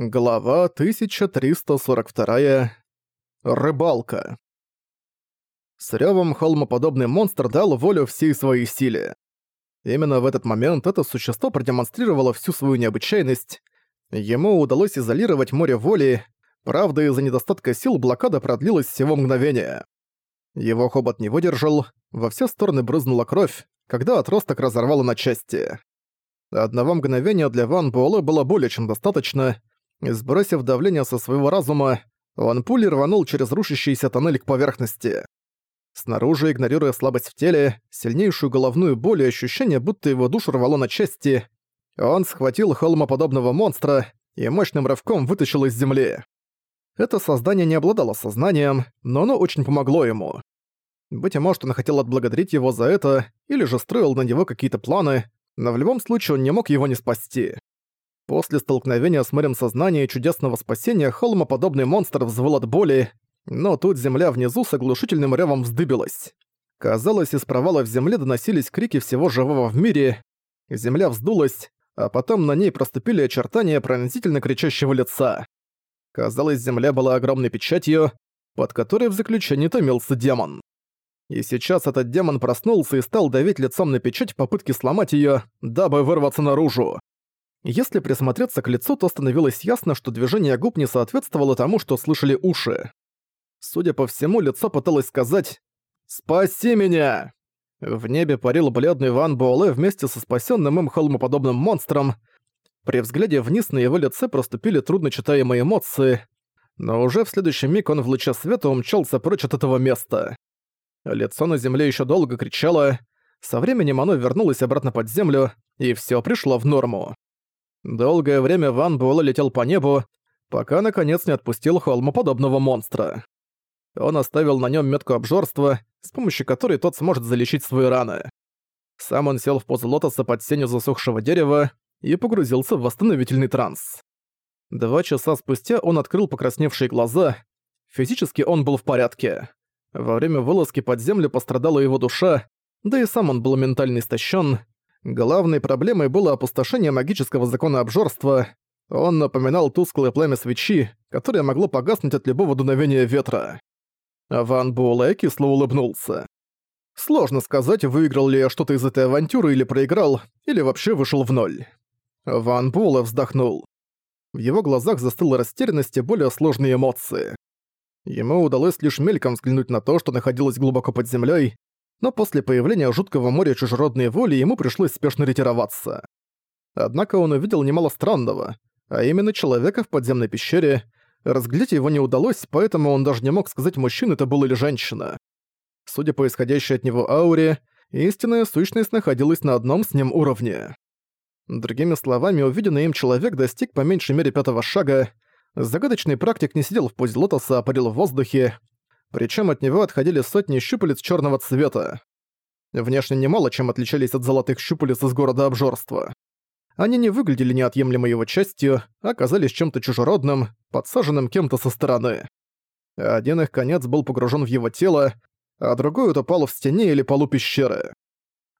Глава 1342. Рыбалка. С рёвом холмоподобный монстр дал волю всей своей силе. Именно в этот момент это существо продемонстрировало всю свою необычайность. Ему удалось изолировать море воли, правда из-за недостатка сил блокада продлилась всего мгновение. Его хобот не выдержал, во все стороны брызнула кровь, когда отросток разорвало на части. Одного мгновения для Ван Буэлэ было более чем достаточно, Сбросив давление со своего разума, он пулей рванул через рушащийся тоннель к поверхности. Снаружи, игнорируя слабость в теле, сильнейшую головную боль и ощущение, будто его душу рвало на части, он схватил холмоподобного монстра и мощным рывком вытащил из земли. Это создание не обладало сознанием, но оно очень помогло ему. Быть может, он хотел отблагодарить его за это, или же строил на него какие-то планы, но в любом случае он не мог его не спасти. После столкновения с морем сознания и чудесного спасения холмоподобный монстр взвыл от боли, но тут земля внизу с оглушительным ревом вздыбилась. Казалось, из провала в земле доносились крики всего живого в мире. Земля вздулась, а потом на ней проступили очертания пронзительно кричащего лица. Казалось, земля была огромной печатью, под которой в заключении томился демон. И сейчас этот демон проснулся и стал давить лицом на печать в попытке сломать её, дабы вырваться наружу. Если присмотреться к лицу, то становилось ясно, что движение губ не соответствовало тому, что слышали уши. Судя по всему, лицо пыталось сказать «Спаси меня!». В небе парил бледный Ван Буэлэ вместе со спасенным им холмоподобным монстром. При взгляде вниз на его лице проступили трудночитаемые эмоции, но уже в следующий миг он в луче света умчался прочь от этого места. Лицо на земле еще долго кричало, со временем оно вернулось обратно под землю, и все пришло в норму. Долгое время Ван Буэлэ летел по небу, пока наконец не отпустил холмоподобного монстра. Он оставил на нем метку обжорства, с помощью которой тот сможет залечить свои раны. Сам он сел в позу лотоса под сенью засохшего дерева и погрузился в восстановительный транс. Два часа спустя он открыл покрасневшие глаза. Физически он был в порядке. Во время вылазки под землю пострадала его душа, да и сам он был ментально истощен. Главной проблемой было опустошение магического закона обжорства. Он напоминал тусклое пламя свечи, которое могло погаснуть от любого дуновения ветра. Ван Буэлэ кисло улыбнулся. Сложно сказать, выиграл ли я что-то из этой авантюры или проиграл, или вообще вышел в ноль. Ван Буэлэ вздохнул. В его глазах застыла растерянность и более сложные эмоции. Ему удалось лишь мельком взглянуть на то, что находилось глубоко под землей, но после появления жуткого моря чужеродной воли ему пришлось спешно ретироваться. Однако он увидел немало странного, а именно человека в подземной пещере. Разглядеть его не удалось, поэтому он даже не мог сказать, мужчина это был или женщина. Судя по исходящей от него ауре, истинная сущность находилась на одном с ним уровне. Другими словами, увиденный им человек достиг по меньшей мере пятого шага, загадочный практик не сидел в позе лотоса, а парил в воздухе, причем от него отходили сотни щупалец черного цвета. Внешне немало чем отличались от золотых щупалец из города обжорства. Они не выглядели неотъемлемой его частью, а оказались чем-то чужеродным, подсаженным кем-то со стороны. Один их конец был погружен в его тело, а другой утопал в стене или полу пещеры.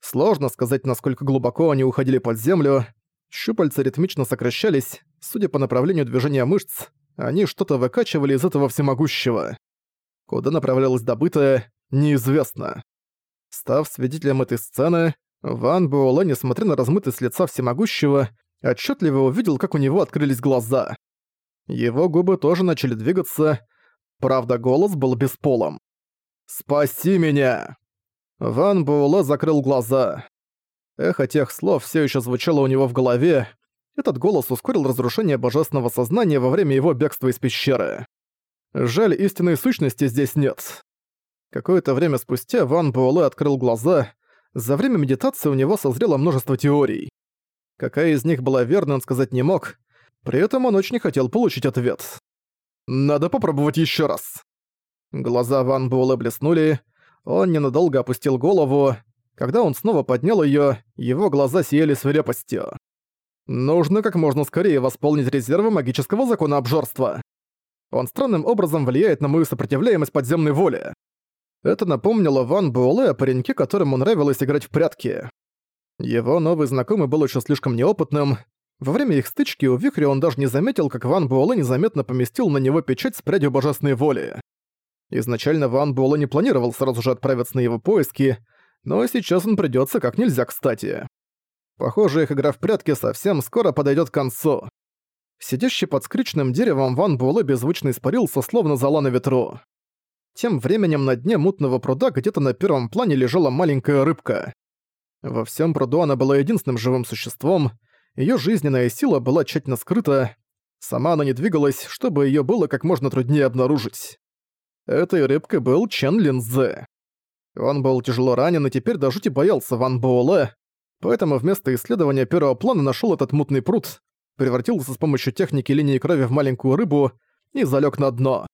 Сложно сказать, насколько глубоко они уходили под землю. Щупальца ритмично сокращались, судя по направлению движения мышц, они что-то выкачивали из этого всемогущего. Куда направлялась добытая, неизвестно. Став свидетелем этой сцены, Ван Буэлэ, несмотря на размытость лица всемогущего, отчетливо увидел, как у него открылись глаза. Его губы тоже начали двигаться, правда голос был бесполым. «Спаси меня!» Ван Буэлэ закрыл глаза. Эхо тех слов все еще звучало у него в голове. Этот голос ускорил разрушение божественного сознания во время его бегства из пещеры. Жаль, истинной сущности здесь нет. Какое-то время спустя Ван Буэлэ открыл глаза. За время медитации у него созрело множество теорий. Какая из них была верной, он сказать не мог. При этом он очень хотел получить ответ. «Надо попробовать еще раз». Глаза Ван Буэлэ блеснули. Он ненадолго опустил голову. Когда он снова поднял ее, его глаза сияли свирепостью. Нужно как можно скорее восполнить резервы магического закона обжорства. Он странным образом влияет на мою сопротивляемость подземной воле. Это напомнило Ван Буэлэ о пареньке, которому нравилось играть в прятки. Его новый знакомый был еще слишком неопытным. Во время их стычки у Вихря он даже не заметил, как Ван Буэлэ незаметно поместил на него печать с прядью божественной воли. Изначально Ван Буэлэ не планировал сразу же отправиться на его поиски, но сейчас он придётся как нельзя кстати. Похоже, их игра в прятки совсем скоро подойдёт к концу. Сидящий под скрюченным деревом Ван Буэлэ беззвучно испарился, словно зола на ветру. Тем временем на дне мутного пруда где-то на первом плане лежала маленькая рыбка. Во всем пруду она была единственным живым существом, ее жизненная сила была тщательно скрыта, сама она не двигалась, чтобы ее было как можно труднее обнаружить. Этой рыбкой был Чен Линзе. Он был тяжело ранен и теперь до жути боялся Ван Буэлэ, поэтому вместо исследования первого плана нашел этот мутный пруд, превратился с помощью техники линии крови в маленькую рыбу и залег на дно.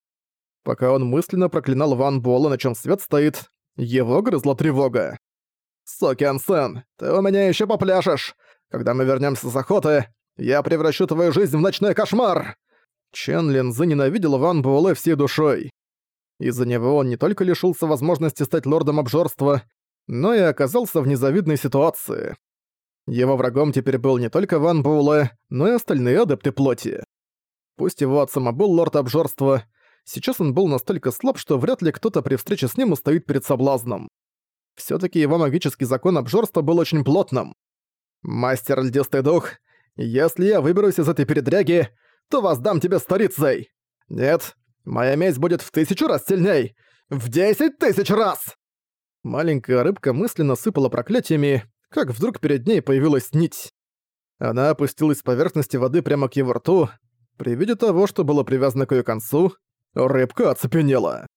Пока он мысленно проклинал Ван Буэлэ, на чем свет стоит, его грызла тревога. «Сокиан-сен, ты у меня еще попляшешь! Когда мы вернемся с охоты, я превращу твою жизнь в ночной кошмар!» Чен Линзы ненавидел Ван Буэлэ всей душой. Из-за него он не только лишился возможности стать лордом обжорства, но и оказался в незавидной ситуации. Его врагом теперь был не только Ван Буэлэ, но и остальные адепты плоти. Пусть его отцом был лорд обжорства, сейчас он был настолько слаб, что вряд ли кто-то при встрече с ним устоит перед соблазном. все таки его магический закон обжорства был очень плотным. «Мастер льдистый дух, если я выберусь из этой передряги, то воздам тебе старицей! Нет, моя месть будет в тысячу раз сильней! В десять тысяч раз!» Маленькая рыбка мысленно сыпала проклятиями, как вдруг перед ней появилась нить. Она опустилась с поверхности воды прямо к его рту. При виде того, что было привязано к её концу, рыбка оцепенела.